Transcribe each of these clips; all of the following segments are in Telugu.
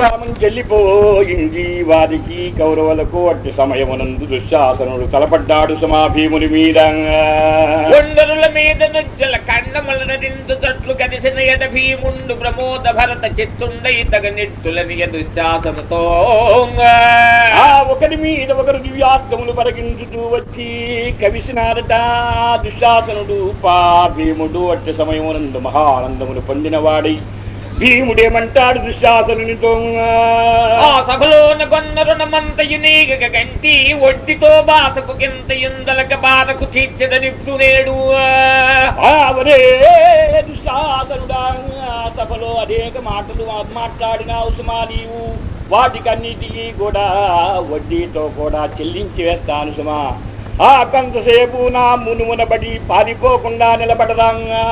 పామం చెల్లిపోయింది. వారికి కౌరవులకు అట్టి సమయమునందు దుశ్శాసనుడు తలపడ్డాడు సమాభీముని మీద. కొండరుల మీద నుజ్జల కండముల నిండు తట్లు కలిసిన ఎడ భీముండు ప్రమోద భరత చిత్తుండై తగ నిట్టులని దుశ్శాసనతో ఆ ఒకరి మీద ఒకరు దివ్యార్థములు పరగించుతూ వచ్చి కవిసినారట. దుశ్శాసనుడు పా భీముడు అట్టి సమయమునందు మహానందములు పొందినవాడై భీముడేమంటాడు దుశ్శాసనునితో ఆ సభలోన కొన్నరుణమంతయు నీగ గంటి ఒడ్డితో బాసకు కింత ఇందలక బాధకు తీర్చదనిప్పుడు నేడు. ఆవరే దుశ్శాసనుడా సభలో అనేక మాటలు మాట్లాడినావు సుమా నీవు. వాటికన్నిటికీ కూడా వడ్డీతో కూడా చెల్లించి వేస్తాను సుమా. ఆ కొంతసేపు నా మునుమునబడి పారిపోకుండా నిలబడదాంగా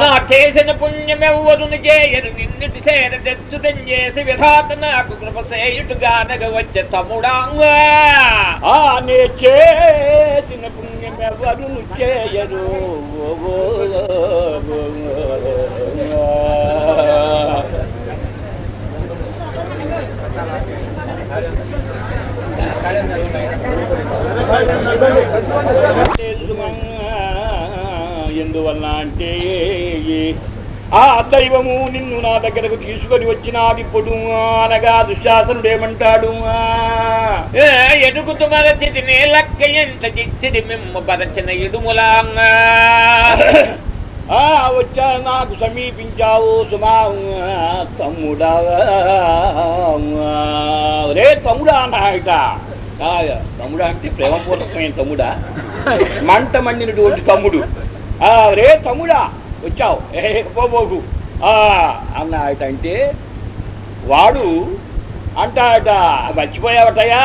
నా చేసిన పుణ్యమెవ్వరును చేయరు నిన్నుటి సేన తెచ్చుతం చేసి విధాత నాకు కృప సేయుటుగానగ వచ్చే తమ్ముడా ఆ నే చేసిన పుణ్యమెవరు చేయరు ఎందువల్ల అంటే ఆ దైవము నిన్ను నా దగ్గరకు తీసుకొని వచ్చినాడిప్పుడు అనగా దుశ్శాసనుడు ఏమంటాడు? ఎదుగుతు మరచిది నేలక్క ఎంత చిచ్చిది మిమ్మ పరచిన ఇడుములాంగా ఆ వచ్చా నాకు సమీపించావు సుమా తమ్ముడా. రే తమ్ముడా ఆ, తమ్ముడా అంటే ప్రేమపూర్వకమైన తమ్ముడా? మంట మండినటువంటి తమ్ముడు. ఆ రే తమ్ముడా వచ్చావు. ఏ పోబోకు ఆ అన్నాయట అంటే వాడు అంటాడట మర్చిపోయావటయా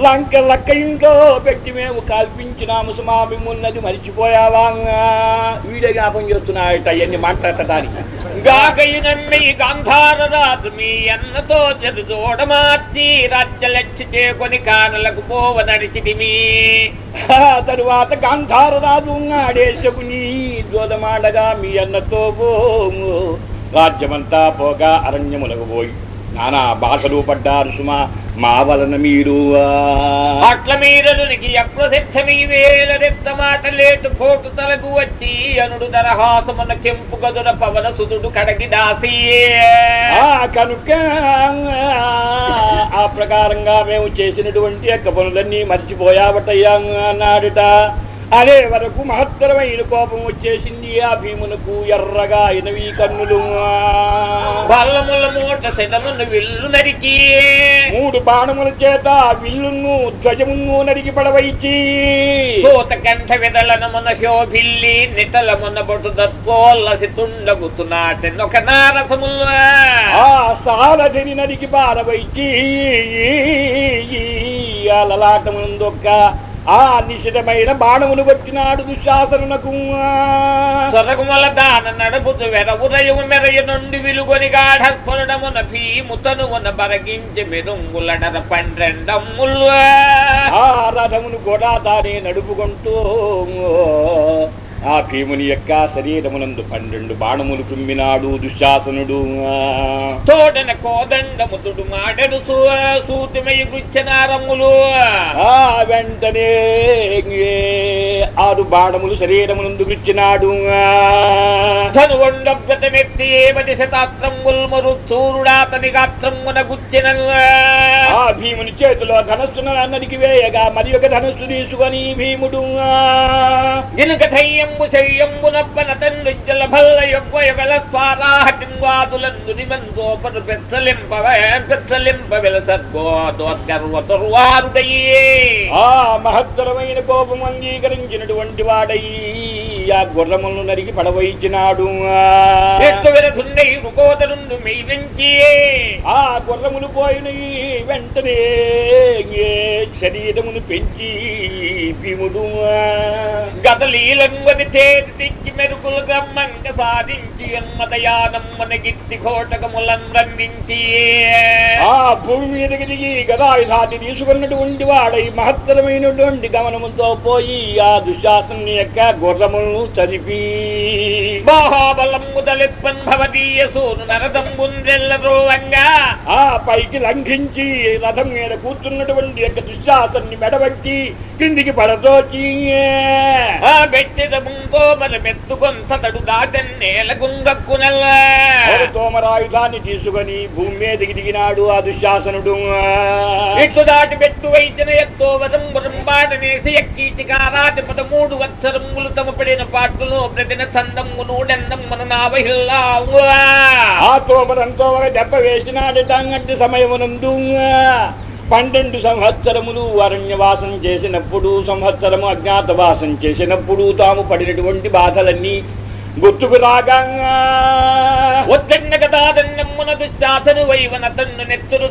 లంక లక్క ఇంట్లో పెట్టి మేము కల్పించినాము సుమామిమున్నది మర్చిపోయావా? వీడే జ్ఞాపం చేస్తున్నాయట అవన్నీ మాట్లాడటానికి గాగయి నమ్మి గాంధార రాజు అన్నతో జరుదోడమార్చి జోడమార్చి రాజ్యలక్షి చేకొని కానలకు పోవ నడిచిటిమి తరువాత గాంధార రాజు ఆడేసుకుని జోదమాడగా మీ అన్నతో పోము. రాజ్యమంతా పోగా అరణ్యములకు పోయి. నానా భాషలు పడ్డారు సుమా. మా వలన మీరు అట్ల మీరలునికి అప్రసిద్ధమీ వేల రెత్త మాట లేటు పోటు తలకు వచ్చి అనుడు దరహాసమున కెంపు గదుర పవన సుదుడు కడగి దాసి కనుక ఆ ప్రకారంగా మేము చేసినటువంటి యొక్క పనులన్నీ మర్చిపోయావటయ్యా అన్నాడట. అదే వరకు మహత్తరమైన కోపం వచ్చేసింది ఆ భీమునకు ఎర్రగా అయినవి కన్నులు. బల్లముల మూట శనమును విల్లు నరికి. మూడు బాణముల చేత విల్లును ధ్వజమును నరికి పడవైచి. సూత కంఠ విదలనమున శోభిల్లి నిటలమున బొటు దత్కోల్లసి తుండగుతునాటెనొక నారసములు ఆ సారథిని నరికి పారవైచి. ఆ లలాటముందొక్క ఆ నిశితమైన బాణమును కొట్టినాడు దుశ్శాసనునకు. సొరగుమల దాన నడుపుతు వెరవురయము మెరయ నుండి విలుగొని గాఢస్ఫురణమున భీముతనువున బరగించి మెరుంగులడర పండ్రెండమ్ములు ఆ రథమును కూడా తానే నడుపుకుంటూ ఆ భీముని యొక్క శరీరమునందు పన్నెండు బాణములు తుమ్మినాడు దుశ్శాసనుడు. తోడన కోదండముతుడు మాడెడు సూతిమయ గుచ్చనారమ్ములు ఆ వెంటనే ఆరు బాణములు శరీరమునందు గుచ్చినాడు. ధనువండవ్రతమెత్తి ఏమది శతాత్రంబుల్ మరు సూరుడాతని గాత్రమున గుచ్చిన ఆ భీముని చేతిలో ధనస్సును అన్నదికి వేయగా మరి ఒక ధనస్సు తీసుకొని భీముడు. గినుక ధయ్యంబు శయ్యంబునప్పన తన్నుజ్జల భల్ల యొగ్గయ వెల స్వారాహటిన్వాదులందు నిమందోపను పెచ్చలింప పెచ్చలింప ఆ మహత్తరమైన కోపం అంగీకరించినటువంటి వాడయ్యి ఆ గుర్రములను నరికి పడవయించినాడు ఆ గుర్రములు పోయిన వెంటనే శరీరమును పెంచి భీముడు. గదలీలంగది తేటి దిక్కి మెరుగు రేపుకులు గమ్మంగ సాధించి ఎన్మతయానమ్మన గిట్టి కోటకములను రంభించి ఆ భూమి మీదకి దిగి గదాయుధాన్ని తీసుకున్నటువంటి వాడై మహత్తరమైనటువంటి గమనముతో పోయి ఆ దుశ్శాసని యొక్క గుర్రములను చదివి. బాహాబలం ముదలిప్పన్ భవదీయ సూను నరదంబుందెల్లరోవంగా ఆ పైకి లంఘించి రథం మీద కూర్చున్నటువంటి యొక్క దుశ్శాసన్ని మెడబట్టి కిందికి పడదోచి. ఆ బెట్టెద ముందో మన మెత్తుకొంతడు దాటన్ నేల గుండక్కునల్ల ఒక తోమరాయుధాన్ని తీసుకొని భూమి మీదకి దిగినాడు ఆ దుశ్శాసనుడు. ఇట్లు దాటి పెట్టు వైచిన ఎత్తో వరం వరం కారాటి పదమూడు వత్సరములు తమ పడిన పాటలు ప్రతిన చందమ్ము నూడెందమ్మన ఆ ఒక దెబ్బ వేసినాడట సమయమునందు పన్నెండు సంవత్సరములు అరణ్యవాసం చేసినప్పుడు సంవత్సరము అజ్ఞాతవాసం చేసినప్పుడు తాము పడినటువంటి బాధలన్నీ గుర్తుకు రాగా ఒద్దన్న గదాదన్నమ్మున దుశ్శాసను వైవన తన్ను నెత్తురు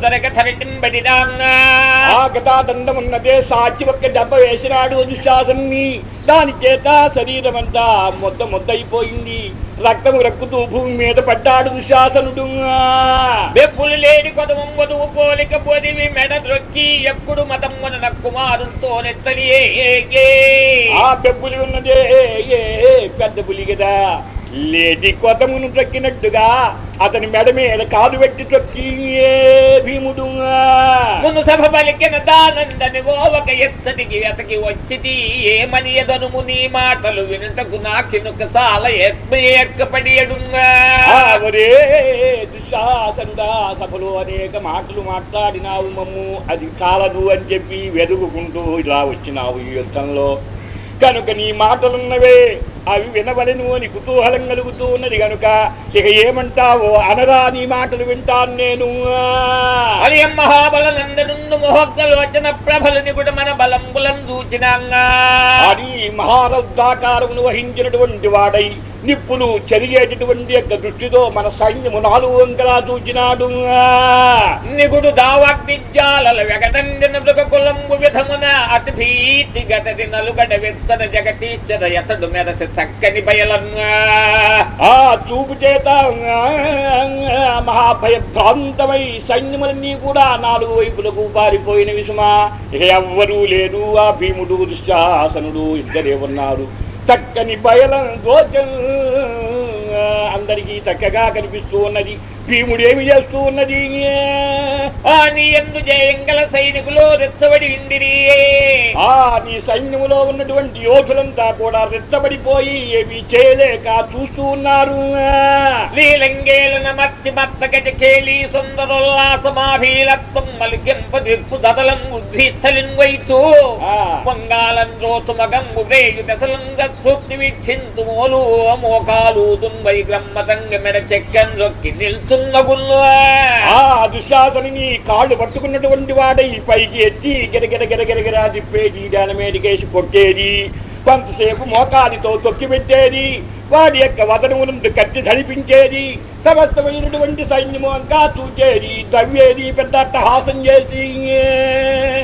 ఆ గదాదండమున్నదే సాచి ఒక్క దెబ్బ వేసినాడు దుశ్శాసన్ని. దాని చేత శరీరం అంతా మొత్తం మొద్దయిపోయింది. రక్తము రక్కుతూ భూమి మీద పడ్డాడు దుశ్శాసనుడు. వెప్పులు లేని కొదవం వధువు పోలిక పొదివి మెడ ద్రొక్కి ఎప్పుడు మతమ్మున నక్కుమారుతో నెత్తని ఆ పెబ్బులి ఉన్నదే పెద్ద పులి కదా లేటి కొతమును తొక్కినట్టుగా అతని మెడ మీద కాలు పెట్టి తొక్కి భీముడు మును సభ పలికిన దానందని ఓవక ఎత్తడికి ఎతకి వచ్చిది. ఏమని ఎదనుము నీ మాటలు వినుటకు నాకినుక సాల ఎక్కపడి దుశ్శాసనుడా సభలో అనేక మాటలు మాట్లాడినావు మమ్ము. అది చాలదు అని చెప్పి వెదుగుకుంటూ ఇలా వచ్చినావు ఈ యుద్ధంలో. కనుక నీ మాటలున్నవే అవి వినవలను అని కుతూహలం కలుగుతూ ఉన్నది కనుక ఇక ఏమంటావో అనరా నీ మాటలు వింటాను నేను. అది మహాబల నందనుండు మొహక్కలు వచ్చిన ప్రభలని కూడా మన బలంబులం అని మహారౌద్ధాకారమును వహించినటువంటి వాడై నిప్పులు చెరిగేటటువంటి యొక్క దృష్టితో మన సైన్యము నాలుగు వంకలా చూచినాడు నిగుడు దావాగ్నిజ్వాలల వెగటండిన విధమున అతి భీతి గతది నలుగడ వెత్తన జగటీశ్వర ఎతడు మెరసి చక్కని ఆ చూపు చేత మహాభయభ్రాంతమై సైన్యములన్నీ కూడా నాలుగు వైపులకు పారిపోయిన విసుమా ఇక ఎవ్వరూ లేరు ఆ భీముడు దుశ్శాసనుడు ఇద్దరే ఉన్నారు. చక్కని బయలం గోచం అందరికీ చక్కగా కనిపిస్తూ ఉన్నది. భీముడు ఏమి చేస్తూ ఉన్నది? ఆ నీ ఎందు జయంగల సైనికులు రెచ్చబడి విందిరి ఆ నీ సైన్యములో ఉన్నటువంటి యోధులంతా కూడా రెచ్చబడిపోయి ఏమీ చేయలేక చూస్తూ ఉన్నారు. లీలంగేలన మత్సి మత్తగజ కేళి సుందరోల్లాసమాభీలత్వం మలికెంప దిర్పు దదలం ఉద్భీస్థలిన్ వైతు. పొంగాలం రోసు మగంబు వేయు దశలంగ స్ఫూర్తి వీక్షింతు మోలు మోకాలు దుంబై గ్రమ్మతంగ మెడ చెక్కన్ నిల్చున్న గుల్లు ఆ దుశ్శాసని కాళ్ళు పట్టుకున్నటువంటి వాడై పైకి ఎత్తి గిరగిర గిరగిరగిరా తిప్పేది దాని మీదకేసి కొట్టేది కొంతసేపు మోకాలితో తొక్కి పెట్టేది వాడి యొక్క వదనమునందు కత్తి ధరిపించేది సమస్తమైనటువంటి సైన్యము అంతా చూచేది దవ్వేది పెద్ద అట్టహాసం చేసి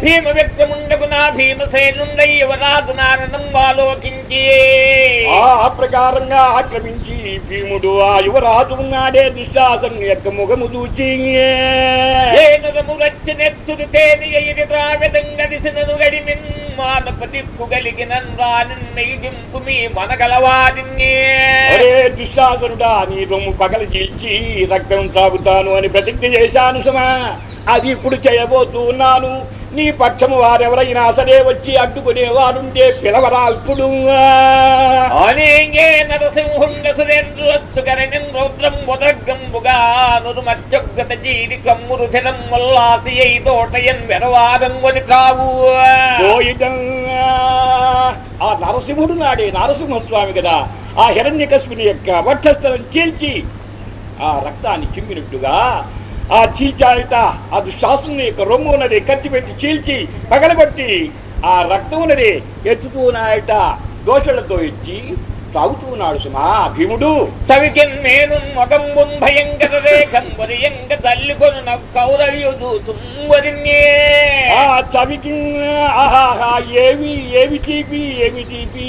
భీమ వ్యక్తముండకు నా భీమసేనుండై యువరాజు నారణం ఆలోకించి ఆ ప్రకారంగా ఆక్రమించి భీముడు ఆ యువరాజు ఉన్నాడే దుశ్శాసను యొక్క ముఖము చూచి ఏనుగము రచ్చి నెత్తురు తేని ఎయిరి ద్రావిదంగదిసినను గడిమిన్ మానపతిక్కు గలిగిన రానిన్నయింపు మీ మనగలవాదిన్నే దుశ్శాసనుడా నీ రొమ్ము పగల చీల్చి రక్తం తాగుతాను అని ప్రతిజ్ఞ చేశాను సుమా. అది ఇప్పుడు చేయబోతూ ఉన్నాను నీ పక్షము వారెవరైనా సరే వచ్చి అడ్డుకునేవారుంటే పిలవరా ఇప్పుడు అనేంగే నరసింహుండ సురేంద్రస్సు గరణిన్ రౌద్రం ఉదర్గంబుగా నురుమచ్చొగ్గత జీవి కమ్మురు ధిరం ఉల్లాసి అయి తోటయన్ వెరవారంగొని త్రావు పోయిటం ఆ నరసింహుడు నాడే నరసింహస్వామి కదా. ఆ హిరణ్యకశిపుని యొక్క వక్షస్థలం చీల్చి ఆ రక్తాన్ని చిమ్మినట్టుగా ఆ చీల్చాయట ఆ దుశ్శాసనం యొక్క రొమ్ము ఉన్నది కత్తి పెట్టి చీల్చి పగలగొట్టి ఆ రక్తం ఉన్నది ఎత్తుకున్నాయట దోషలతో ఇచ్చి తాగుతూ ఉన్నాడు సుమా భీముడు సవికిన్ మొగంబున్ భయంకర ఆ ఆహాహా తీపి తీపి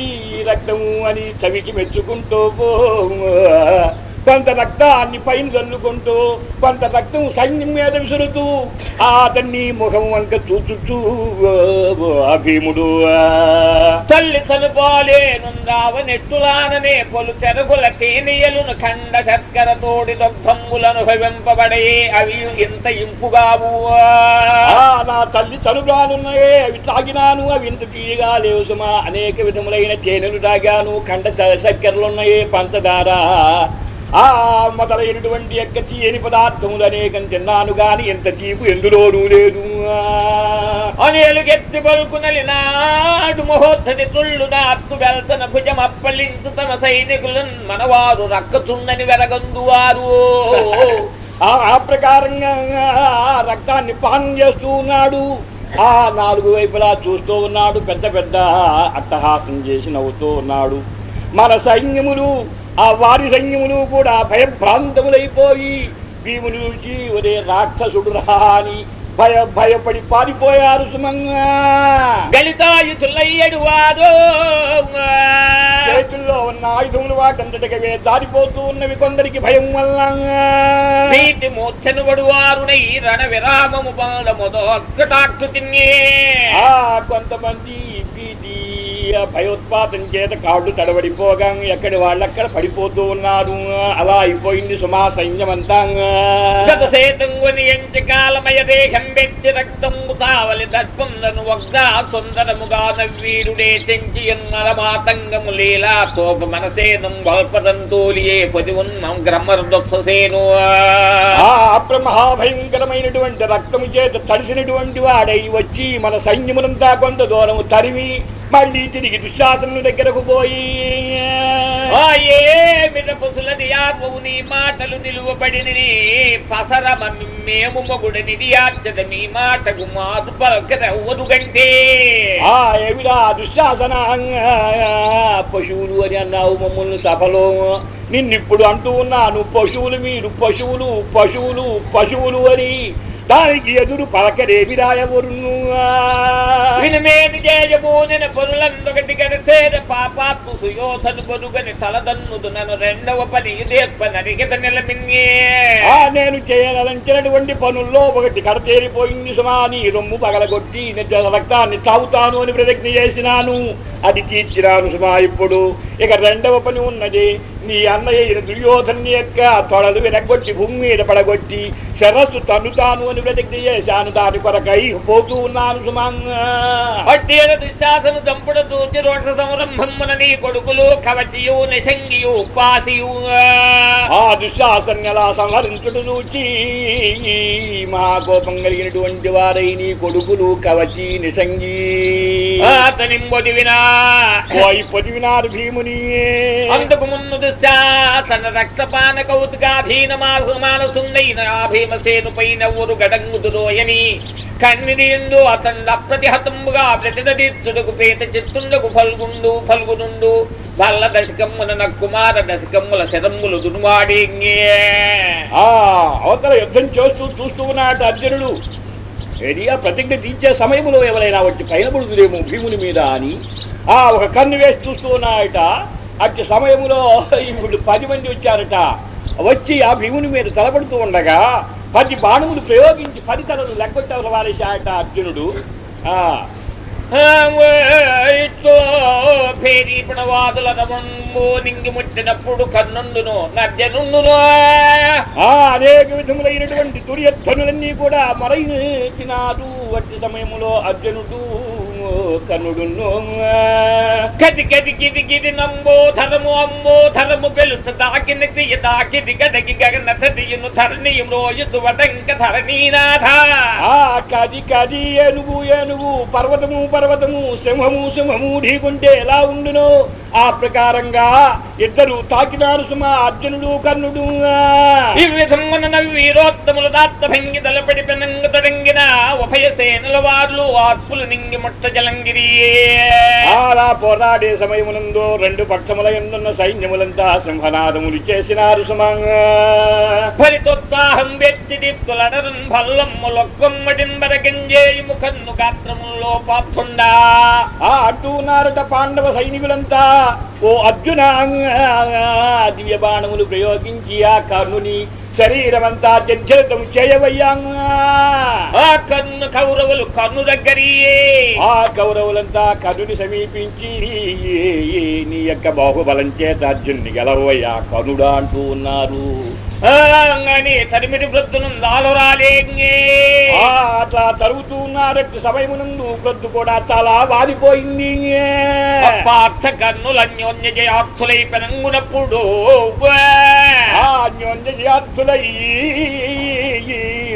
రక్తము అని చవికి మెచ్చుకుంటూ పో. కొంత రక్తాన్ని పైన చల్లుకుంటూ కొంత రక్తం సైన్యం మీద విసురుతూ ఆ అతన్ని ముఖం వంక చూచుచూ ఆ. భీముడు తల్లి తలుపాలేనుందావ నెట్టులాననే పొలు చెరగుల తేనియలును ఖండ శర్కర తోడి దొగ్ధమ్ములను అవి ఇంత ఇంపుగావు ఆ. నా తల్లి తనుగానున్నాయే అవి తాగినాను అవి ఇంత తీయగా లేవు సుమా. అనేక విధములైన తేనెలు తాగాను కండ చక్కెరలున్నాయే పంచదార. ఆ మొదలైనటువంటి యొక్క తీయని పదార్థములు అనేకం తిన్నాను గాని ఎంత తీపు ఎందులోనూ లేదు. అనేలుగెత్తి పలుకునలి నాడు మహోద్ధతి తుళ్ళు నాత్తు వెళ్తన భుజం అప్పలించు తమ సైనికులను మనవారు రక్కచుందని వెరగందువారు ఆ ఆ ప్రకారంగా ఆ రక్తాన్ని పానం చేస్తూ ఉన్నాడు. ఆ నాలుగు వైపులా చూస్తూ ఉన్నాడు. పెద్ద పెద్ద అట్టహాసం చేసి నవ్వుతూ ఉన్నాడు. మన సైన్యములు ఆ వారి సైన్యములు కూడా భయభ్రాంతములైపోయి భీముని చూసి ఒరే రాక్షసుడు రా అని భయ భయపడి పారిపోయారు సుమంగా. చేతుల్లో ఉన్న ఆయుధములు వాటంతటికవే దారిపోతూ ఉన్నవి కొందరికి భయం వల్ల. నీటి మూర్ఛను వడువారునై రణ విరామము పాలముతో అక్కటాక్కు తిన్నే ఆ కొంతమంది భయోత్పాతం చేత కాళ్ళు తడబడిపోగా ఎక్కడి వాళ్ళక్కడ పడిపోతూ ఉన్నారు. అలా అయిపోయింది సుమా సైన్యమంతా. సుందరముగా నవ్వీరుడే తెంచి మాతంగము లీలా మనసేనం పొది ఉన్నం రక్తము చేత తడిసినటువంటి వాడై వచ్చి మన సైన్యమునంతా కొంత దూరము తరిమి మళ్ళీ తిరిగి దుశ్శాసనుల దగ్గరకు పోయి. ఏమిట పుసులది ఆత్మవు నీ మాటలు నిలువబడిని పసరమ మేము మొగుడ నిధియార్చద మీ మాటకు మాదు పలకరెవ్వరు గంటే ఆ ఏమిరా దుశ్శాసన పశువులు అని అన్నావు మమ్మల్ని సభలో. నిన్నిప్పుడు అంటూ ఉన్నాను పశువులు మీరు పశువులు పశువులు పశువులు అని. దానికి ఎదురు పలకరేమి రాయవరును వినమేని జయమూనిన పొరులందొకటి గడిసేద పాపాత్ము సుయోధను పొరుగని తలదన్నుదు నన్ను రెండవ పని ఇదేత్ప నరిగిత నిలమిన్యే. ఆ నేను చేయదలంచినటువంటి పనుల్లో ఒకటి కడతేరిపోయింది సుమా నీ రొమ్ము పగలగొట్టి నిజ రక్తాన్ని తాగుతాను అని ప్రతిజ్ఞ చేసినాను. అది తీర్చినాను సుమా ఇప్పుడు. ఇక రెండవ పని ఉన్నది నీ అన్నయ్య దుర్యోధన్ని యొక్క తొడలు విరగొట్టి భూమి మీద పడగొట్టి శరస్సు తన్నుతాను అని ప్రతిజ్ఞ చేశాను. దాని కొరకై పోతూ ఉన్నాను సుమాంగా పట్టేల దుశ్శాసను దంపుడు దూచి రోష సంరంభమున నీ కొడుకులు కవచియు నిశంగియు ఉపాసియు. ఆ దుశ్శాసనలా సంహరించుడు చూచి మహాకోపం కలిగినటువంటి వారై నీ కొడుకులు కవచి నిసంగి అతని మొదివినా పోయి పొదివినారు భీముని అందుకు ముందు దుశ్శాసన రక్తపాన కౌతుకాధీన మానసుందైన ఆ భీమసేను పైన ఊరు గడంగుదురోయని కన్నిదిందు అతండ అప్రతిహతముగా ప్రతిదీర్చుడుకు పేత చిత్తుండకు ఫల్గుండు ఫల్గునుండు. వల్ల దశకమ్మున నక్కుమార దశకమ్ముల శరమ్ములు దునువాడి ఆ అవతల యుద్ధం చేస్తూ చూస్తూ ఉన్నాడు అర్జునుడు. ఏది ఆ ప్రతిజ్ఞ తీర్చే సమయంలో ఎవరైనా వచ్చి పైన పడుతురేమో భీముని మీద అని ఆ ఒక కన్ను వేసి చూస్తూ ఉన్నాయట. అట్టి సమయంలో ఇప్పుడు పది మంది వచ్చారట. వచ్చి ఆ భీముని మీద తలపడుతూ ఉండగా పది బాణములు ప్రయోగించి పది తలలు లెక్కొట్టవల వారేశాయట అర్జునుడు. ముట్టినప్పుడు కన్నుండును నర్జనుండును ఆ అనేక విధములైనటువంటి దుర్యధ్వనులన్నీ కూడా మరైనాడు అట్టి సమయంలో అర్జునుడు కనుడును గది గది గిది గిది నంబో ధరము అమ్మో ధరము వెలుత దాకిన క్రియ దాకిది గదగి గగన తదియును ధరణియం రోజు వటంక ధరణీనాథ. కది కది ఏనుగు ఏనుగు పర్వతము పర్వతము సింహము సింహము ఢీకుంటే ఎలా ఉండును. ఆ ప్రకారంగా ఇద్దరు తాకినారు సుమ అర్జునుడు కర్ణుడు. ఈ విధమున వీరోత్తములు దాత్త భంగి తలపడి పెనంగ తొడంగిన ఉభయ సేనల వార్లు ఆత్పులు నింగి ముట్ట అలా పోరాడే సమయమునందు రెండు పక్షముల ఎందున్న సైన్యములంతా సింహనాదములు చేసినారు సుమంగా. ఫలితోత్సాహం వ్యక్తి దీప్తులనరున్ భల్లమ్ములొక్కమ్మడింబర గంజేయి ముఖన్ను గాత్రముల్లో పాత్రుండా ఆ అడ్డున్నారట పాండవ సైనికులంతా ఓ అర్జున దివ్య బాణములు ప్రయోగించి ఆ కర్ణుని శరీరమంతా జర్జరితం చేయవయ్యా ఆ కన్ను కౌరవులు కన్ను దగ్గరియే. ఆ కౌరవులంతా కర్ణుని సమీపించి నీ యొక్క బాహుబలం చేత అర్జున్ని గెలవయ్యా కర్ణుడా అంటూ ఉన్నారు. అట్లా తరుగుతూ ఉన్నారట్టు సమయమునందు ప్రొద్దు కూడా చాలా వాడిపోయింది పార్థ కన్నులు అన్యోన్య జయార్థులై పెనంగునప్పుడు ఆ అన్యోన్యార్థులై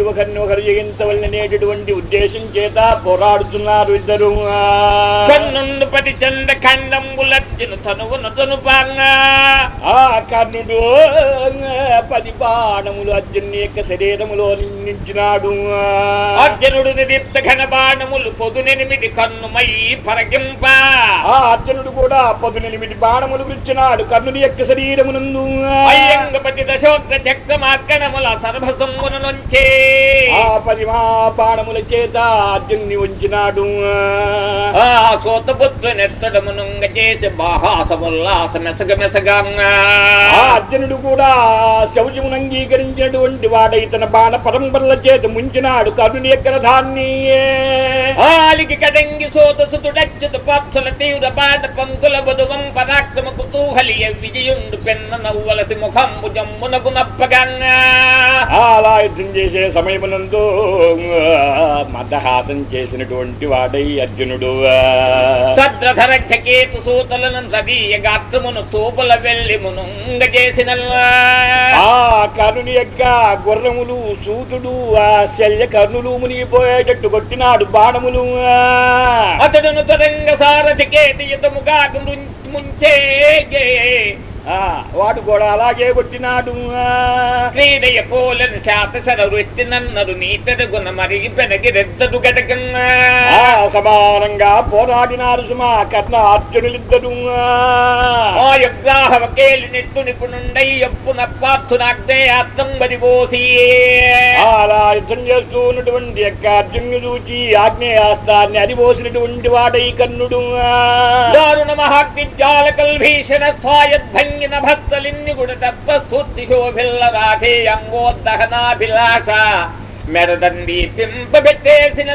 ఒకరిని ఒకరు జయించవలనేటటువంటి ఉద్దేశం చేత పోరాడుతున్నారు ఇద్దరు. కన్నుండు పది చండ ఖండంబులర్జును తనువును తనుపాంగా ఆ కర్ణుడు పది బాణములు అర్జున్ని యొక్క శరీరములో నిర్మించినాడు అర్జునుడు నిదీప్త ఘన బాణములు పొదునెనిమిది కన్నుమై పరగింప ఆ అర్జునుడు కూడా పొదునెనిమిది బాణములు గురించినాడు కర్ణుని యొక్క శరీరమునందు అయ్యంగపతి దశోగ్ర చక్రమార్గణముల సర్వసమ్మున నుంచే ఆ పది మా బాణముల చేత అర్జున్ని ఉంచినాడు ఆ సోతపుత్ర నెత్తడమునంగ చేసి బాహాసముల్లాస మెసగ మెసగా అర్జునుడు కూడా శౌర్యమును అంగీకరించినటువంటి వాడై తన బాణ పరంపరల చేత ముంచినాడు కర్ణుని యొక్క రథాన్ని ఆలికి కదంగి సోదసుతుడచ్యుత పాత్సుల తీవ్ర పాట పంకుల బదువం పరాక్రమ కుతూహలియ విజయుండు పెన్న నవ్వలసి ముఖంబు జమ్మునకు నప్పగంగా ఆ అలా యుద్ధం చేసే సమయమునందు మదహాసం చేసినటువంటి వాడై అర్జునుడు. తద్రధర చకేతు సూతలను రవీయ గాత్రమును తూపుల వెళ్ళి చేసిన ఆ కర్ణుని యొక్క గుర్రములు సూతుడు ఆ శల్య కర్ణులు మునిగిపోయేటట్టు కొట్టినాడు బాణములు. అతడును తరంగ సారథికేతి యుతముగా ముంచే వాడు కూడా అలాగే కొట్టినాడు. క్రీడయ పోలని శాతసర వృష్టి నన్నరు నీతడు గుణ మరిగి పెనగి రెద్దడు గటకంగా సమానంగా పోరాడినారు సుమా కర్ణ అర్జునులిద్దరు. ఆయుగ్రాహవ కేలి నెట్టు నిపుణుండై ఎప్పున పార్థునాగ్నే అర్థం అలా యుద్ధం చేస్తూ ఉన్నటువంటి యొక్క అర్జును చూచి ఆగ్నేయాస్తాన్ని అదిపోసినటువంటి వాడై కర్ణుడు. దారుణ మహాగ్నిజ్వాల కల్భీషణ స్థాయద్భంగిన భక్తలిన్ని గుడ తప్ప స్థూర్తి శోభిల్ల రాధే అంగోద్దహనాభిలాష మెరదండి పింపబెట్టేసిన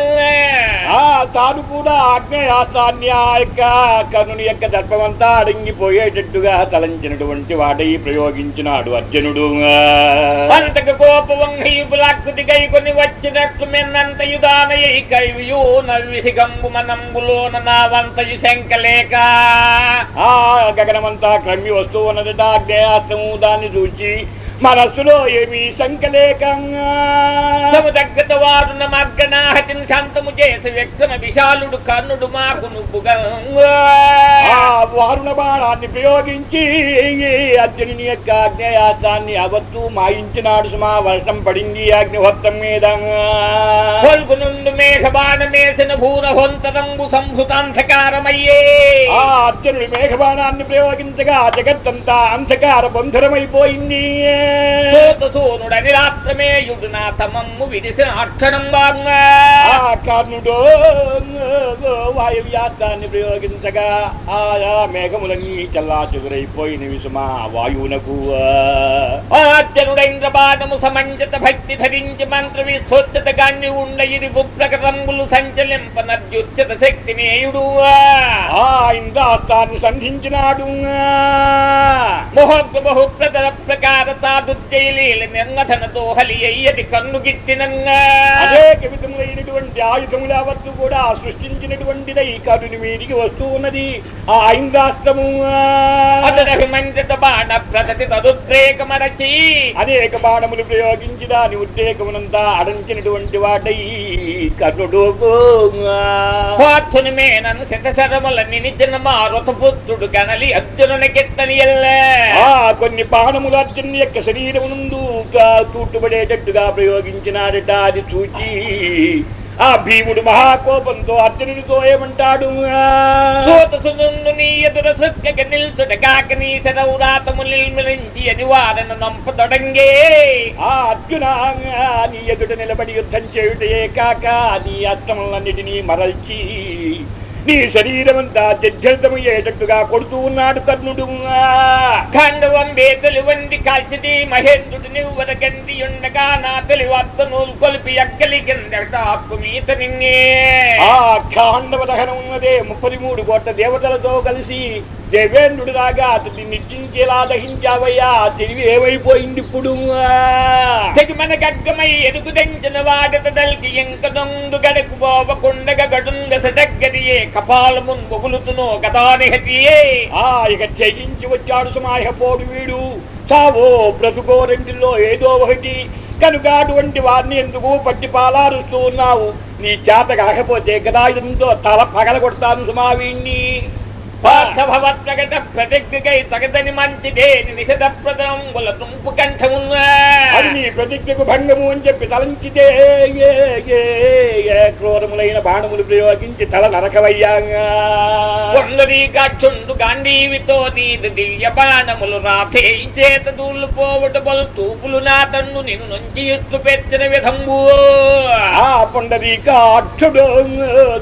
ఆ తాను కూడా ఆగ్నేయాస్తాన్ని ఆ యొక్క కర్ణుని యొక్క దర్భమంతా అడంగిపోయేటట్టుగా తలంచినటువంటి వాడై ప్రయోగించినాడు అర్జునుడు. అంతకు కోపవంహీపులాకృతి గై కొని వచ్చినట్లు మెన్నంతయు దానయ్య కైవియు నవ్విసి గంబు మనంబులోన నా వంతయు శంకలేక ఆ గగనమంతా క్రమ్మి వస్తూ ఉన్నదట ఆగ్నేయాస్తము దాన్ని చూచి మనస్సులో ఏమీ శంకలేకంగా సముదగ్గత వారున మగ్గనాహతిని శాంతము చేసి వ్యక్తమ విశాలుడు కర్ణుడు మాకు నువ్వుగా వారుణ బాణాన్ని ప్రయోగించి అర్జునుని యొక్క అగ్నేయాసాన్ని అవత్తు మాయించినాడు సుమా. వర్షం పడింది అగ్నిహోత్రం మీద. పొల్గునుండు మేఘబాణమేసిన భూన హొంతరంగు సంభృతాంధకారమయ్యే ఆ అర్జునుడి మేఘబాణాన్ని ప్రయోగించగా జగత్తంతా అంధకార బంధురమైపోయింది. సోత సోనుడని రాత్రమేయుడు నా తమమ్ము విడిసిన అక్షరం బాగా ఆ కర్ణుడు వాయువ్యాసాన్ని ప్రయోగించగా ఆయా మేఘములన్నీ చల్లా చెదురైపోయినవి సుమా వాయువునకు. ఆర్జనుడైంద్ర బాణము సమంజత భక్తి ధరించి మంత్ర విస్తోచ్చత గాన్ని ఉండ ఇది ప్రకటంబులు సంచలింప నద్యుచ్చత శక్తి నేయుడు ఆ ఇంద్రాస్తాన్ని సంధించినాడు మొహోగ్ర బహుప్రదర ప్రకార తాదుర్జయలీల నిర్మథనతో అనేక విధములైనటువంటి ఆయుధములు కూడా సృష్టించినటువంటిదై కరుని మీదికి వస్తూ ఉన్నది ఆ ఇంద్రాస్త్రము అతడభిమంత్రిత బాణ ప్రగతి తదుద్రేకమరచి అనేక బాణములు ప్రయోగించి దాని ఉద్రేకమునంతా అడంచినటువంటి వాడై కర్ణుడు పార్థుని మేనను శతశరముల నినిచిన మారుత పుత్రుడు కనలి అర్జునుని కెత్తని ఎల్లే ఆ కొన్ని బాణములు అర్జున్ యొక్క శరీరమునందు తూట్టుబడేటట్టుగా ప్రయోగించినారట అది చూచి ఆ భీముడు మహాకోపంతో అర్జునుడితో ఏమంటాడు? ఆ అర్జున నీ ఎదుట నిలబడి యుద్ధం చేయుటయే కాక నీ అస్త్రములన్నిటినీ మరల్చి నీ శరీరమంతా జర్జరితమయ్యేటట్టుగా కొడుతూ ఉన్నాడు కర్ణుడు. ఖండవం బేతలు వండి కాల్చిది మహేంద్రుడు నివ్వర గంది ఉండగా నా తెలివత్త నూలు కొలిపి అక్కలి కిందట అప్పు మీత నిన్నే. ఆ ఖాండవ దహనం ఉన్నదే ముప్పది మూడు కోట్ల దేవతలతో కలిసి దేవేంద్రుడు రాగా అతన్ని నిర్జించేలా దహించావయ్యా తెలివి ఏమైపోయింది ఇప్పుడు? తెగి మన గగ్గమై ఎదుగు దంచిన వాడత దల్కి ఎంక దొందు గడకు పోవకుండగ గడుంగ సడగ్గదియే కపాలమున్ బొగులుతును గదానిహతియే ఆ ఇక చెయ్యించి వచ్చాడు సమాహపోడు వీడు. చావో బ్రతుకో రెండిల్లో ఏదో ఒకటి. కనుక అటువంటి వారిని ఎందుకు పట్టి పాలారుస్తూ ఉన్నావు? నీ చేత కాకపోతే గదాయుధంతో తల పగల కొడతాను సుమా వీణ్ణి పార్థభవత్ప్రగట ప్రతిజ్ఞకై తగదని మంచిదే నిషద ప్రదంబుల తుంపు కంఠమున్నా అది నీ ప్రతిజ్ఞకు భంగము అని చెప్పి తలంచితే ఏ, ఏ, ఏ క్రూరములైన బాణములు ప్రయోగించి తల నరకవయ్యా కొండరీకాక్షుండు గాంధీవితో నీది దివ్య బాణములు రాధే చేత దూళ్ళు పోవట బలు తూపులు నా తన్ను నిన్ను నుంచి ఎత్తు పెట్టిన విధంబు. ఆ పుండరీక అక్షుడు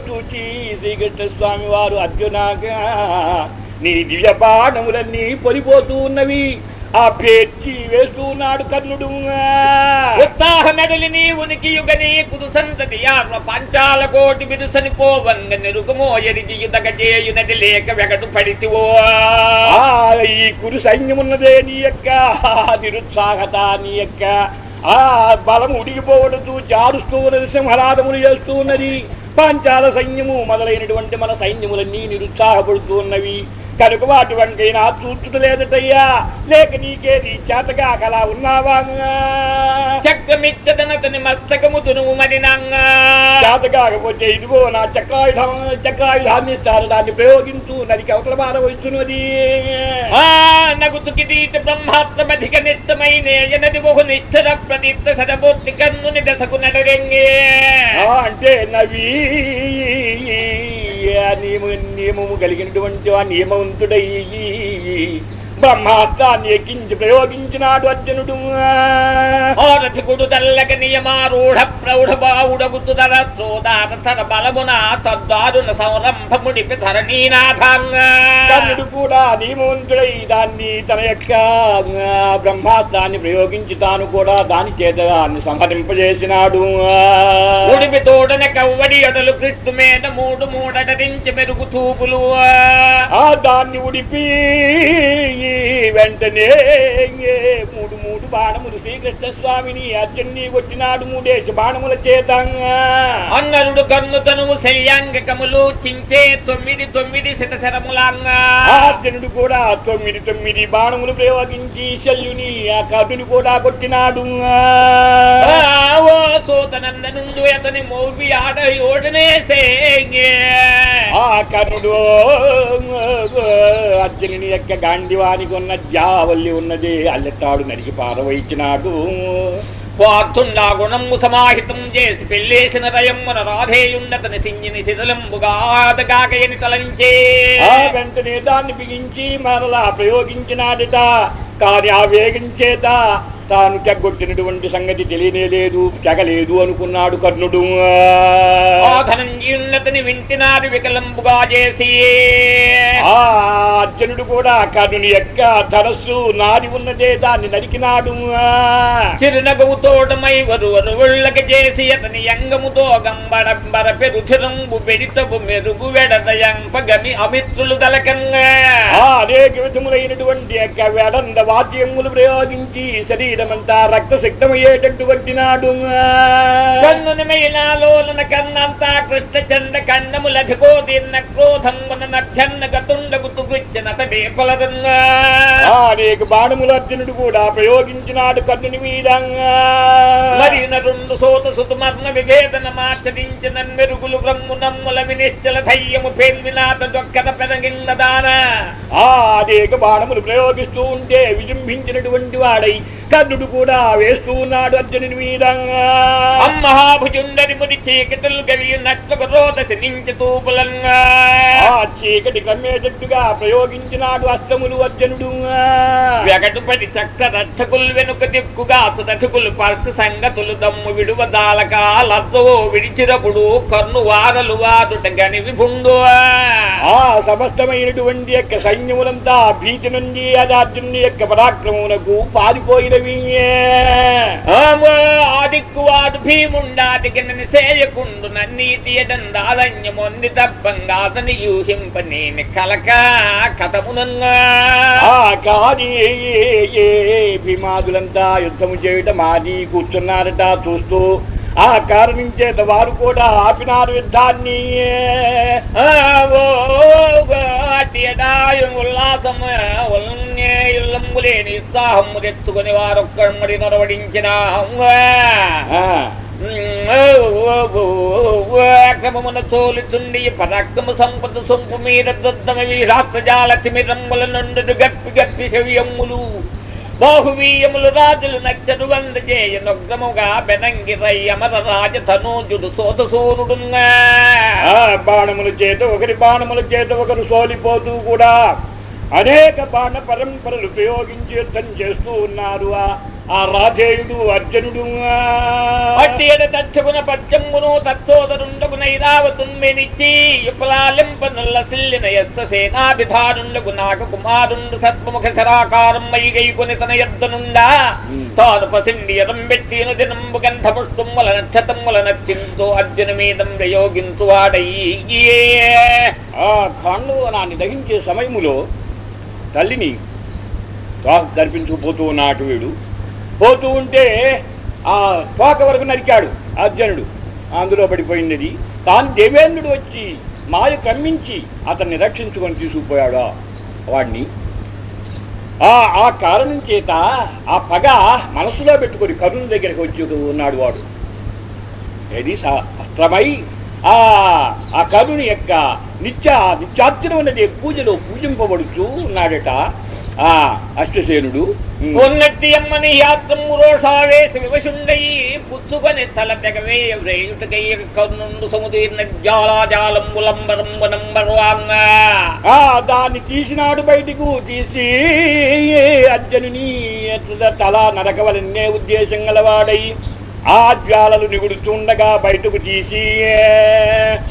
చూచి శ్రీకృష్ణ స్వామి వారు అర్జునాగా నీ దివ్య బాణములన్నీ పొలిపోతూ ఉన్నవి. ఆ పేర్చి వేస్తూ ఉన్నాడు కర్ణుడు. ఉత్సాహ మెడలి నీ ఉనికి యుగని కుదు సంతతి యార్వ పంచాల కోటి బిరుసని పోవంగ నెరుకుమో ఎరిగి దగ చేయు నది లేక వెగటు పడితివో. ఈ కురు సైన్యమున్నదే నీ యొక్క నిరుత్సాహత నీ యొక్క ఆ బలం ఉడిగిపోవడదు జారుస్తూ ఉన్నది సింహరాధములు చేస్తూ ఉన్నది. పాంచాల సైన్యము మొదలైనటువంటి మన సైన్యములన్నీ నిరుత్సాహపడుతూ ఉన్నవి. కనుక అటువంటి నా చూచుట లేదటయ్యా. లేక నీకేది చేతగా అలా ఉన్నావా? చక్కమిచ్చదనతని మస్తకము దునువు మరి నంగా చేత కాకపోతే ఇదిగో నా చక్రాయుధం చక్రాయుధాన్ని ఇస్తారు దాన్ని ప్రయోగించు నదికి అవతల బాధ వచ్చున్నది ఆ నగుతుకి దీట బ్రహ్మాత్మధిక నిత్యమైన ఎనది బహు నిశ్చర ప్రదీప్త సదబోత్తి కన్నుని దశకు నడరెంగే. అంటే నవి నియమ నియమము కలిగినటువంటి ఆ నియమవంతుడయ్యి. బ్రహ్మాస్త్రాన్ని ఎక్కించి ప్రయోగించినాడు అర్జునుడు. ఆరథికుడు తల్లక నియమారూఢ ప్రౌఢ బావుడగుతుదర సోదార తర బలమున తద్దారుణ సంరంభముడిపి ధరణీనాథంగా కర్ణుడు కూడా నియమవంతుడై దాన్ని తన యొక్క బ్రహ్మాస్త్రాన్ని ప్రయోగించి తాను కూడా దాని చేత దాన్ని సంహరింపజేసినాడు. ఉడిపి తోడన కవ్వడి అడలు కృష్ణు మీద మూడు మూడటరించి మెరుగు తూపులు. ఆ దాన్ని ఉడిపి వెంటనే మూడు మూడు బాణములు శ్రీకృష్ణ స్వామిని అర్జున్ని కొట్టినాడు మూడేసి బాణముల చేతంగా. అన్నరుడు కన్ను తనువు శల్యాంగకములు చించే తొమ్మిది తొమ్మిది శతశరములంగా. అర్జునుడు కూడా తొమ్మిది తొమ్మిది బాణములు ప్రయోగించి శల్యుని ఆ కర్ణుని కూడా కొట్టినాడు. సూతనందనుండు అతని మౌపి ఆడ ఓడనేసే ఆ కర్ణుడు అర్జునుని యొక్క గాండివానికి ఉన్న జావల్లి ఉన్నది అల్లెట్టాడు నరికి పారవయించినాడు పార్థుండా గుణము సమాహితం చేసి పెళ్ళేసిన రయమ్మున రాధేయుండతని సింగిని శిథలంబుగాదగాకయని తలంచే. ఆ వెంటనే దాన్ని బిగించి మరలా ప్రయోగించినాడట. కానీ ఆ వేగం తాను తెగొట్టినటువంటి సంగతి తెలియనే లేదు తెగలేదు అనుకున్నాడు కర్ణుడు. ధనంజీన్నతని వింటినారు వికలంబుగా చేసి. ఆ అర్జునుడు కూడా కర్ణుని యొక్క ధరస్సు నాది ఉన్నదే దాన్ని నరికినాడు. చిరునగవు తోటమై వరువరు ఉళ్ళక చేసి అతని యంగముతో గంబరంబర పెరుచిరంబు పెడితపు మెరుగు వెడదయంప గమి అమిత్రులు దలకంగా ఆ అనేక విధములైనటువంటి యొక్క వెడంద వాద్యములు ప్రయోగించి శరీరమంతా రక్తసిక్తమయ్యేటట్టు కొట్టినాడు కన్నుని మైనాలోలన కన్నంతా కృష్ణ చండ కన్నములధికో దీన్న క్రోధమున నచ్చన్న గతుండగు తుగుచ్చన తడే ఫలదంగా ఆ అనేక బాణములు అర్జునుడు కూడా ప్రయోగించినాడు కర్ణుని మీద. మరి నరుండు సోత సుతుమర్ణ విభేదన మాచరించిన మెరుగులు బ్రహ్ము నమ్ముల వినిశ్చల ధైర్యము పేల్వినాథ దొక్కన పెనగిన్న దాన. ఆ అనేక బాణములు ప్రయోగిస్తూ ఉంటే విజృంభించినటువంటి వాడై కర్ణుడు కూడా వేస్తూ ఉన్నాడు అర్జునుని మీద. అమ్మహాభుజుండరి ముడి చీకటులు గవి నట్లకు రోదసి నించి తూపులంగా ఆ చీకటి కమ్మేటట్టుగా ప్రయోగించినాడు అస్తములు అర్జునుడు. వెగటుపడి చక్క రచ్చకులు వెనుక దిక్కుగా తుదచుకులు పర్సు సంగతులు దమ్ము విడువదాలక లజ్జో విడిచినప్పుడు కన్ను వారలు వాదుట గని విభుండు. ఆ సమస్తమైనటువంటి యొక్క సైన్యములంతా భీతి నుండి అది అర్జునుని యొక్క పరాక్రమమునకు పారిపోయినవి ఆదిక్కు వాడు భీముండాదిగినని సేయకుండు నన్నీతి ఎడందారణ్యమొంది తప్పంగా అతని యూహింప నేను కలక కథమునంగా ఆ కాని భీమాదులంతా యుద్ధము చేయటం ఆది కూర్చున్నారట చూస్తూ ఆ కారణం చేత వారు కూడా ఆపినారు యుద్ధాన్ని. ఉల్లాసము ఉల్లంబులేని ఉత్సాహము తెచ్చుకొని వారొక్కడి నొరవడించిన. ఆ, క్రమమున తోలుచుండి పరాక్రమ సంపద సొంపు మీద దొద్దమ వీరాత్రజాల తిమిరంబుల నుండి గప్పి గప్పి శవ్యములు బాహువీయములు రాజులు నచ్చరు వందజేయ నొగ్రముగా బెనంగి రయ్యమర రాజధనూజుడు తనూజుడు సోతసూరుడున్నా బాణముల చేత ఒకరి బాణముల చేత ఒకరు సోలిపోతూ కూడా అనేక బాణ పరంపరలు ఉపయోగించి యుద్ధం చేస్తూ ఉన్నారు. ఆ- రాధేయుడు అర్జునుడు ఎడ తచ్చగున పచ్చమ్మును తత్సోదరుండకు నైరావతుమ్మెనిచ్చి యుపలాలింపనుల్ల సిల్లిన యస్త సేనాభిధానుండకు నాక కుమారుండు సత్వముఖ శరాకారం మైగైకొని తన ఎద్దనుండా. తాను పసిండి ఎదం పెట్టిను దినంబు గంధ పుష్పముల నక్షతముల నచ్చింతో అర్జున మీదం ప్రయోగించు వాడయ్యే ఆ ఖాండవనాన్ని దహించే సమయములో తల్లిని తోక ధర్పించుకుపోతూ ఉన్నాడు వీడు. పోతూ ఉంటే ఆ తోక వరకు నరికాడు అర్జునుడు. అందులో పడిపోయినది. తాను దేవేంద్రుడు వచ్చి మాయ కమ్మించి అతన్ని రక్షించుకొని తీసుకుపోయాడు? ఆ వాడిని ఆ కారణం చేత ఆ పగ మనసులో పెట్టుకొని కరుణ దగ్గరికి వచ్చి ఉన్నాడు వాడు. ఏది? అస్త్రమై? ఆ ఆ యొక్క నిత్య నిత్యార్చన ఉన్నది పూజలో పూజింపబడుతూ ఉన్నాడట. ఆ అష్టసేనుడు ఉమ్. ఉన్నట్టి అమ్మని యాత్రము రోషావేశ వివశుండయి పుచ్చుకొని తల తెగవే వ్రేయుటకయ్య కర్ణుండు సముదీర్ణ నంబర్వాంగా ఆ దాన్ని తీసినాడు బయటకు తీసి అర్జునుని తల నరకవలన్నే ఉద్దేశం గలవాడై. ఆ జ్వాలలు నిగుడుతుండగా బయటకు తీసి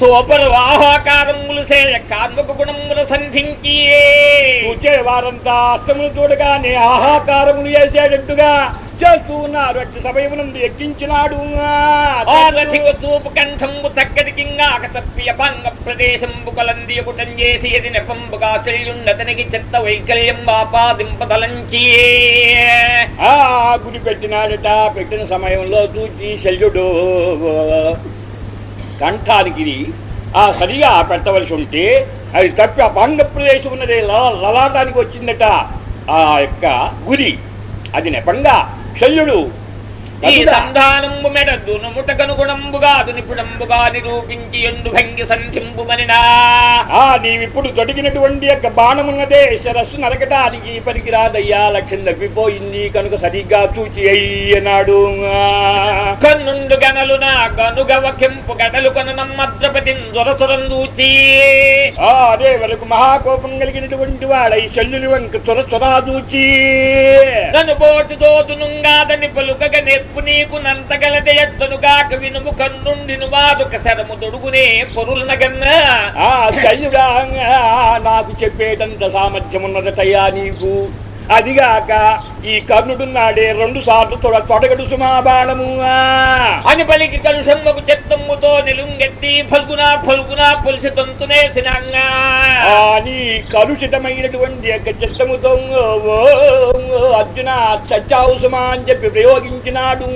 సోపరు వాహాకారములు సేయ కార్మక గుణములు సంధించి చూచే వారంతా అస్తములు చూడగానే ఆహాకారములు చేసేటట్టుగా చేస్తూ ఉన్నారు. అట్టి సమయమునందు ఎక్కించినాడు చూపు కంఠంబు చక్కటి కింగాక తప్పి అభంగ ప్రదేశంబు కలందియకుటం చేసి ఎది నెపంబుగా చెల్యుండతనికి చెత్త వైకల్యం ఆపాదింపదలంచి ఆ గుడి పెట్టినాడట. పెట్టిన సమయంలో చూచి శల్యుడు కంఠానికి ఆ సరిగా పెట్టవలసి ఉంటే అది తప్పి ఆ భంగ ప్రదేశం ఉన్నది లలాటానికి వచ్చిందట. ఆ యొక్క గురి అది నెపంగా శల్యుడు ఈ సంధానంబు మెడ దునుముట కనుగుణంబుగా దునిపుడంబుగా నిరూపించి ఎండు భంగి సంధింపుమనినా ఆ నీవిప్పుడు దొడిగినటువంటి యొక్క బాణమున్నదే శరస్సు నరకటానికి పనికిరాదయ్యా లక్ష్యం తప్పిపోయింది కనుక సరిగ్గా చూచి అయ్యనాడు కన్నుండు గనలు నా గనుగవ కెంపు గడలు కొన నమ్మద్రపతి దొరసొరం ఆ అదే వరకు మహాకోపం కలిగినటువంటి వాడై శల్యుని వంక చొర చొరా దూచి. నన్ను బోటు దోతునుంగాదని పలుకగ నెప్పు నీకు నంతగలదే ఎట్టనుగాక వినుము కన్నుండిను వాదుక శరము తొడుగునే పొరుల ఆ శల్యుడా నాకు చెప్పేటంత సామర్థ్యం ఉన్నదటయ్యా నీకు. అదిగాక ఈ కర్ణుడున్నాడే రెండు సార్లు తొడ తొడగడు సుమా బాణము అని పలికి కలుషమ్మకు చెత్తమ్ముతో నిలుంగెత్తి ఫల్గునా ఫల్గునా పొలిసి తొంతునేసినంగా ఆ నీ కలుషితమైనటువంటి యొక్క చిత్తముతో అర్జున చచ్చావు సుమా అని చెప్పి ప్రయోగించినాడు.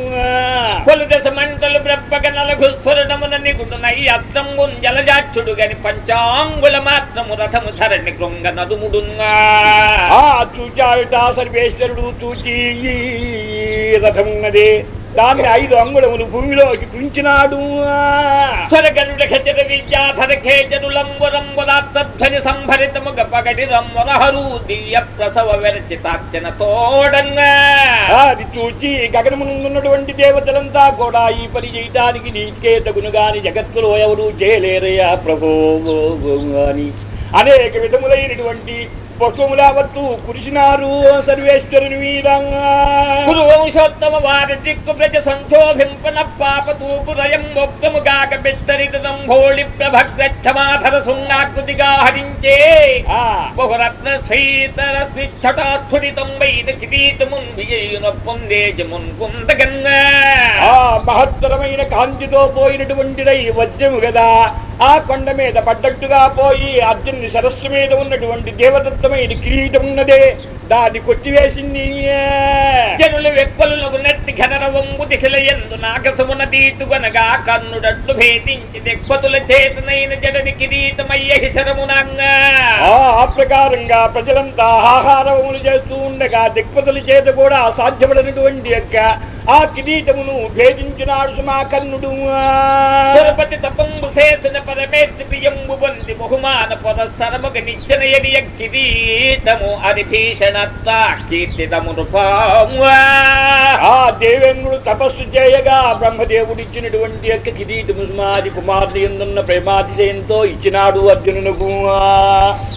మంటలు బ్రబ్బక నలగు స్ఫురణమున నిగుడునై అత్రము జలజాక్షుడు గని పంచాంగుల మాత్రము రథము ధరణి కృంగ నదుముడుంగా. ఆ చూచావిట సర్వేశ్వరుడు ఈ రథం దాన్ని ఐదు అంగుళములు భూమిలోకి తుంచినాడు. స్వరగరుడ ఖచర విద్యాధర ఖేచరులంబురంబురాత్మధ్వని సంభరితముగ పగటి రమ్మరహరు దివ్య ప్రసవ విరచితార్చన తోడన్నా. అది చూచి గగనమునున్నటువంటి దేవతలంతా కూడా ఈ పని చేయటానికి నీకే తగును గాని జగత్తులో ఎవరు చేయలేరయ్యా ప్రభో. అని అనేక విధములైనటువంటి పుష్పములావత్తు కురిసినారు సర్వేశ్వరుని వీరంగా కురు వంశోత్తమ వారి దిక్కు ప్రజ సంక్షోభింపన పాప తూపురయం మొక్కముగాక బిత్తరిత దంభోళి ప్రభక్తమాధర సున్నాకృతిగా హరించే. బహురత్న శ్రీతర స్విచ్చటాస్థుడితం వైన కిరీటమున్ విజయున పొందేజమున్ మహత్తరమైన కాంతితో పోయినటువంటిదై వజ్రము కదా. ఆ కొండ మీద పడ్డట్టుగా పోయి అర్జునుని సరస్సు మీద ఉన్నటువంటి దేవదత్తమైన కిరీటం ఉన్నదే దాన్ని కొట్టివేసింది జనులు వెప్పలకు నెట్టి ఘనరవంబు దిశల ఎందు నాగసమున తీటుగనగా కన్నుడట్లు భేదించి దిక్పతుల చేతనైన జడని కిరీటమయ్య హిసరమునంగా ఆ ప్రకారంగా ప్రజలంతా ఆహారములు చేస్తూ ఉండగా దిక్పతుల చేత కూడా సాధ్యపడినటువంటి యొక్క ఆ కిరీటమును భేదించినాడు సుమాకర్ణుడు తిరుపతి తపంబు చేసిన పరమేశ్వరి ప్రియంబు వంది బహుమాన పురస్సరముగ నిచ్చెన ఎడియ కిరీటము అని భీషణత్వ కీర్తితమును ఆ దేవేంద్రుడు తపస్సు చేయగా బ్రహ్మదేవుడు ఇచ్చినటువంటి యొక్క కిరీటము సుమాది కుమారుడు ఎందున్న ప్రేమాతిశయంతో ఇచ్చినాడు అర్జునునకు.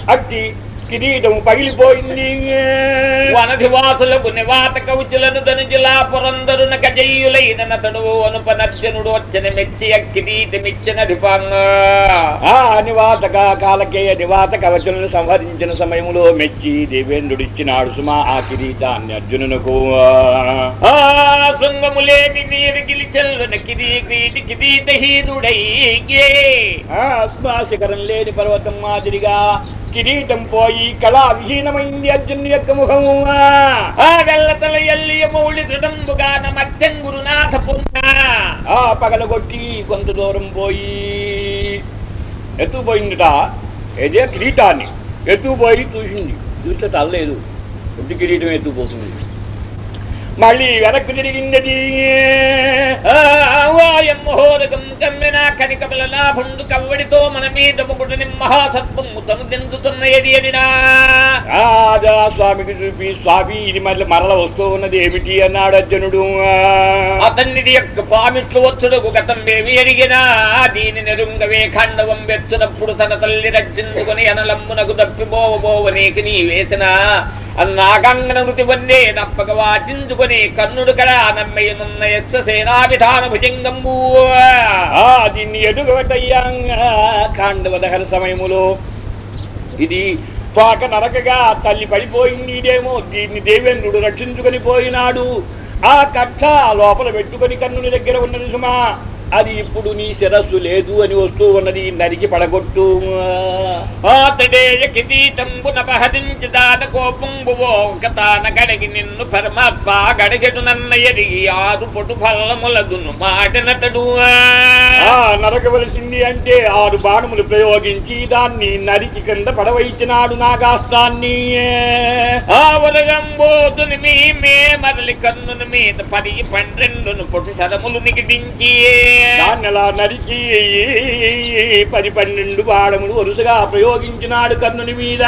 అట్టి కిరీటము పగిలిపోయింది. వనధివాసులకు నివాత కౌచులను ధనుజులా పురందరున గజయ్యులైన నతడు అనుపనర్జనుడు వచ్చిన మెచ్చి కిరీటమిచ్చిన ఆ కాలకేయ నివాత కవచులను సంహరించిన సమయములో మెచ్చి దేవేంద్రుడు ఇచ్చినాడు సుమా ఆ కిరీటాన్ని అర్జునునకు. ఆ శృంగములేని నీరు గిలిచెల్లున కిరీటి కిరీటహీనుడై ఆ శిఖరం లేని పర్వతం మాదిరిగా కిరీటం పోయి కళా విహీనమైంది అర్జును యొక్క ముఖము. ఆ వెల్లతల ఎల్లియ మౌళి దృఢంబుగాన మధ్యం గురునాథ పున్న ఆ పగలగొట్టి కొంత దూరం పోయి ఎత్తుపోయిందిట ఏదే కిరీటాన్ని? ఎత్తుపోయి చూసింది. చూస్తే తల్లలేదు ఒట్టి కిరీటం ఎత్తుపోతుంది మళ్ళీ వెనక్కు తిరిగింది కమ్మిన లాభుండు కవ్వడితో మన మీద మహాసర్పము రాజా స్వామికి చూపి స్వామి ఇది మళ్ళీ మరల వస్తూ ఉన్నది ఏమిటి? అన్నాడు అర్జునుడు. అతన్నిది యొక్క పామిట్లు వచ్చుడుకు గతం ఏమి ఎరిగినా దీని నెరుంగవే ఖండవం వెచ్చునప్పుడు తన తల్లి రక్షించుకుని అనలమ్మునకు తప్పిపోవబోవ నీకు నీ వేసిన అన్నాగంగన మృతి వన్నే నప్పక వాచించుకొని కన్నుడు కడ నమ్మయ్యనున్న ఎస్త సేనాభిధాన భుజంగంబూ. ఆ దీన్ని ఎదుగబట్టయ్యా కాండవదహన సమయములో. ఇది తోక నరకగా తల్లి పడిపోయింది ఇదేమో దీన్ని దేవేంద్రుడు రక్షించుకొని పోయినాడు. ఆ కక్ష లోపల పెట్టుకొని కన్నుని దగ్గర ఉన్నది సుమా. అది ఇప్పుడు నీ శిరస్సు లేదు అని వస్తూ ఉన్నది నరికి పడగొట్టు. గడిగి నిన్ను పరమాత్మ గడిగెడు నన్న ఎరిగి ఆరు పొటు ఫలములదును మాటనతడు. నరకవలసింది అంటే ఆరు బాణములు ప్రయోగించి దాన్ని నరికి కింద పడవైచినాడు నాగాస్తాన్ని. ఆవరగంబోతుని మీ మే మరలి కన్నుని మీద పది పన్నెండును పొటి శరములు నిగిడించి. దాన్ని అలా నరికి పది పన్నెండు బాణములు వరుసగా ప్రయోగించినాడు కర్ణుని మీద.